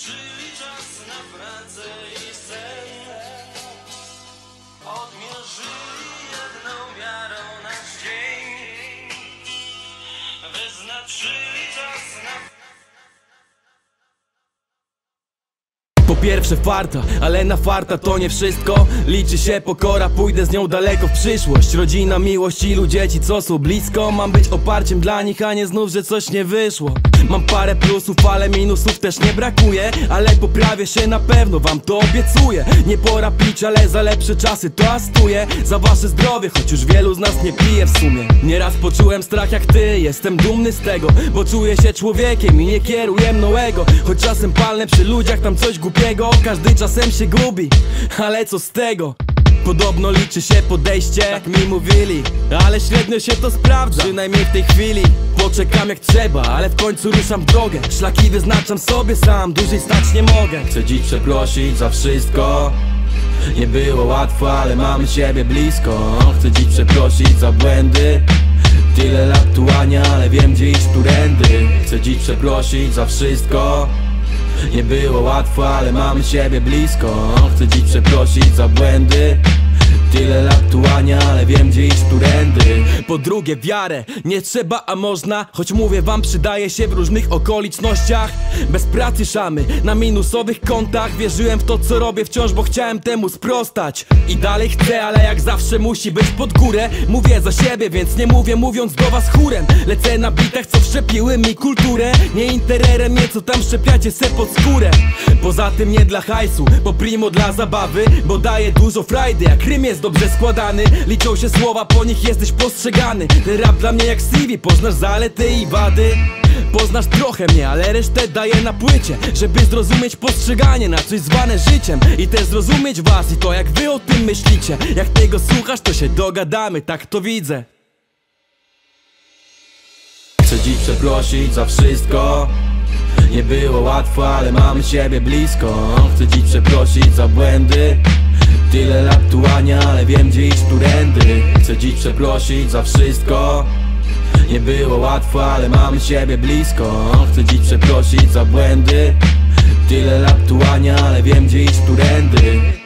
czyli czas na pracę i sen. Odmierzyli jedną miarą nasz dzień, wyznaczyli czas na Po pierwsze farta, ale na farta to nie wszystko. Liczy się pokora, pójdę z nią daleko w przyszłość. Rodzina, miłość, ilu dzieci, co są blisko. Mam być oparciem dla nich, a nie znów, że coś nie wyszło. Mam parę plusów, ale minusów też nie brakuje Ale poprawię się na pewno, wam to obiecuję. Nie pora pić, ale za lepsze czasy to astuję. Za wasze zdrowie, choć już wielu z nas nie pije w sumie. Nieraz poczułem strach jak ty, jestem dumny z tego Bo czuję się człowiekiem i nie kieruję mną ego. Choć czasem palnę przy ludziach tam coś głupiego. Każdy czasem się gubi, ale co z tego? Podobno liczy się podejście, tak mi mówili Ale średnio się to sprawdza, przynajmniej w tej chwili Poczekam jak trzeba, ale w końcu ruszam w drogę. Szlaki wyznaczam sobie sam, dłużej stać nie mogę. Chcę dziś przeprosić za wszystko. Nie było łatwo, ale mamy siebie blisko. Chcę dziś przeprosić za błędy. Tyle lat tułania, ale wiem gdzie iść turędy Chcę dziś przeprosić za wszystko. Nie było łatwo, ale mamy siebie blisko. Chcę dziś przeprosić za błędy. Tyle lat tułania, ale wiem gdzie iść turędy Po drugie wiarę, nie trzeba a można Choć mówię wam przydaje się w różnych okolicznościach. Bez pracy szamy, na minusowych kontach. Wierzyłem w to co robię wciąż, bo chciałem temu sprostać. I dalej chcę, ale jak zawsze musi być pod górę. Mówię za siebie, więc nie mówię mówiąc do was chórem. Lecę na bitach, co wszczepiły mi kulturę. Nie intererem mnie, co tam szczepiacie se pod skórę. Poza tym nie dla hajsu, bo primo dla zabawy. Bo daje dużo frajdy, jak rym jest dobrze składany. Liczą się słowa, po nich jesteś postrzegany Ten rap dla mnie jak CV, poznasz zalety i wady. Poznasz trochę mnie, ale resztę daję na płycie Żeby zrozumieć postrzeganie na coś zwane życiem I też zrozumieć was i to jak wy o tym myślicie. Jak tego słuchasz, to się dogadamy, tak to widzę. Chcę dziś przeprosić za wszystko. Nie było łatwo, ale mamy siebie blisko. Chcę dziś przeprosić za błędy. Tyle lat tułania, ale wiem gdzie iść turędy Chcę dziś przeprosić za wszystko. Nie było łatwo, ale mamy siebie blisko. Chcę dziś przeprosić za błędy. Tyle lat tułania, ale wiem gdzie iść turędy